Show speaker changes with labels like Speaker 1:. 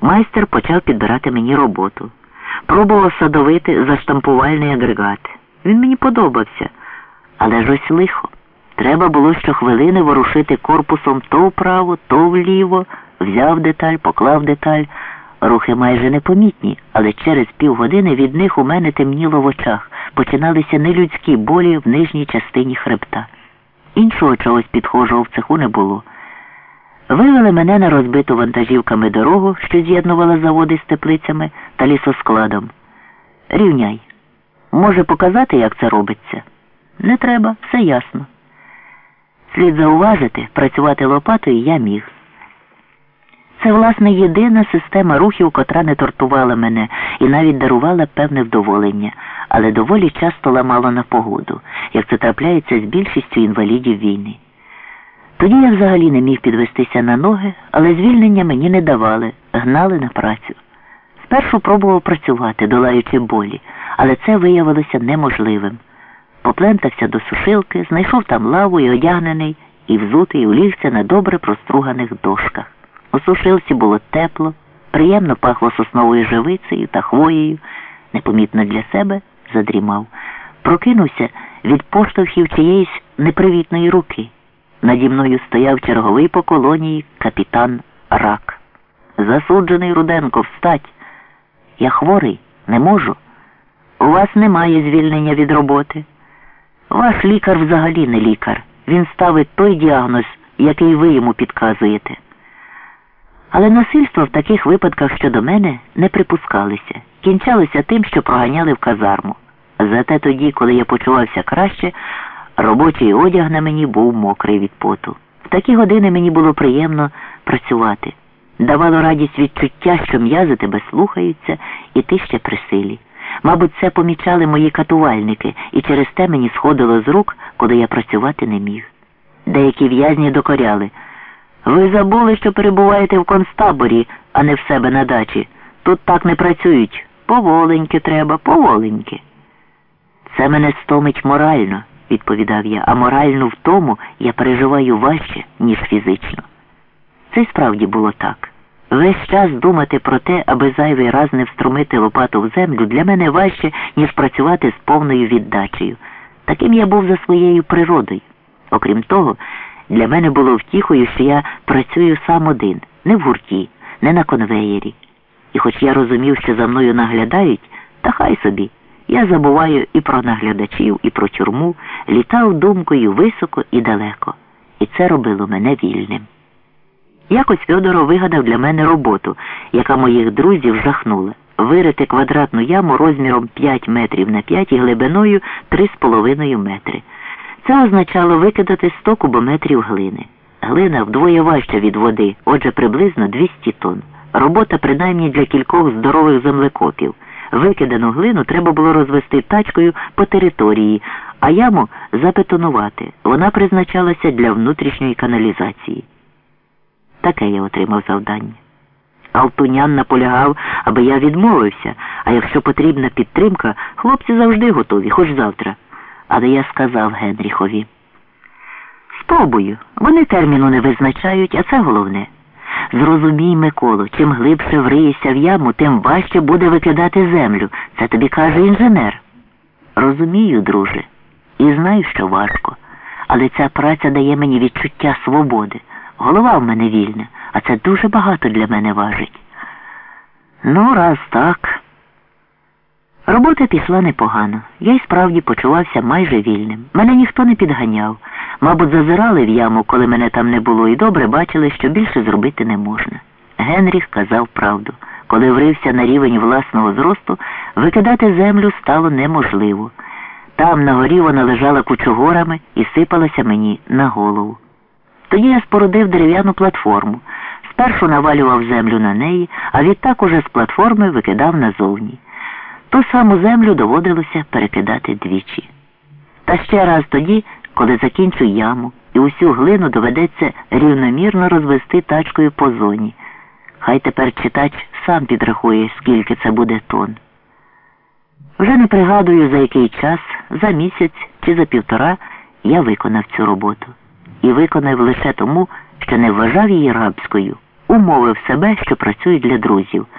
Speaker 1: Майстер почав підбирати мені роботу. Пробував садовити заштампувальний агрегат. Він мені подобався, але ж ось лихо. Треба було щохвилини ворушити корпусом то вправо, то вліво, взяв деталь, поклав деталь. Рухи майже непомітні, але через півгодини від них у мене темніло в очах, починалися нелюдські болі в нижній частині хребта. Іншого чогось підхожого в цеху не було. Вивели мене на розбиту вантажівками дорогу, що з'єднувала заводи з теплицями та лісоскладом. Рівняй. Може показати, як це робиться? Не треба, все ясно. Слід зауважити, працювати лопатою я міг. Це, власне, єдина система рухів, котра не тортувала мене і навіть дарувала певне вдоволення, але доволі часто ламала на погоду, як це трапляється з більшістю інвалідів війни. Тоді я взагалі не міг підвестися на ноги, але звільнення мені не давали, гнали на працю. Спершу пробував працювати, долаючи болі, але це виявилося неможливим. Поплентався до сушилки, знайшов там лаву і одягнений, і взутий улігся на добре проструганих дошках. У сушилці було тепло, приємно пахло сосновою живицею та хвоєю, непомітно для себе задрімав. Прокинувся від поштовхів чиєїсь непривітної руки. Наді мною стояв черговий по колонії капітан Рак. Засуджений Руденко, встать. Я хворий, не можу. У вас немає звільнення від роботи. Ваш лікар взагалі не лікар. Він ставить той діагноз, який ви йому підказуєте. Але насильство в таких випадках щодо мене не припускалися, кінчалося тим, що проганяли в казарму. Зате тоді, коли я почувався краще, робочий одяг на мені був мокрий від поту. В такі години мені було приємно працювати. Давало радість відчуття, що м'язи тебе слухаються, і ти ще при силі. Мабуть, це помічали мої катувальники, і через те мені сходило з рук, коли я працювати не міг. Деякі в'язні докоряли. Ви забули, що перебуваєте в концтаборі, а не в себе на дачі. Тут так не працюють. Поволеньки треба, поволеньки. Це мене стомить морально, відповідав я, а морально в тому я переживаю важче, ніж фізично. Це справді було так. Весь час думати про те, аби зайвий раз не вструмити лопату в землю, для мене важче, ніж працювати з повною віддачею. Таким я був за своєю природою. Окрім того, для мене було втіхою, що я працюю сам один, не в гурті, не на конвеєрі. І хоч я розумів, що за мною наглядають, та хай собі. Я забуваю і про наглядачів, і про тюрму, літав думкою високо і далеко. І це робило мене вільним. Якось Федоров вигадав для мене роботу, яка моїх друзів жахнула. Вирити квадратну яму розміром 5 метрів на 5 і глибиною 3,5 метри. Це означало викидати 100 кубометрів глини. Глина вдвоє важча від води, отже, приблизно 200 тонн. Робота принаймні для кількох здорових землекопів. Викидану глину треба було розвести тачкою по території, а яму запетонувати. Вона призначалася для внутрішньої каналізації. Таке я отримав завдання. Алтунян наполягав, аби я відмовився, а якщо потрібна підтримка, хлопці завжди готові, хоч завтра. Але я сказав Генріхові. Спробую. Вони терміну не визначають, а це головне. Зрозумій, Миколо, чим глибше вриєшся в яму, тим важче буде викидати землю. Це тобі каже інженер. Розумію, друже, і знаю, що важко. Але ця праця дає мені відчуття свободи. Голова в мене вільна, а це дуже багато для мене важить. Ну, раз так. Робота пішла непогано. Я й справді почувався майже вільним. Мене ніхто не підганяв. Мабуть, зазирали в яму, коли мене там не було, і добре бачили, що більше зробити не можна. Генріх казав правду. Коли врився на рівень власного зросту, викидати землю стало неможливо. Там на горі вона лежала кучугорами і сипалася мені на голову. Тоді я спорудив дерев'яну платформу. Спершу навалював землю на неї, а відтак уже з платформи викидав назовні. Ту саму землю доводилося перекидати двічі. Та ще раз тоді, коли закінчу яму, і усю глину доведеться рівномірно розвести тачкою по зоні. Хай тепер читач сам підрахує, скільки це буде тонн. Вже не пригадую, за який час, за місяць чи за півтора я виконав цю роботу. І виконав лише тому, що не вважав її рабською, умовив себе, що працює для друзів.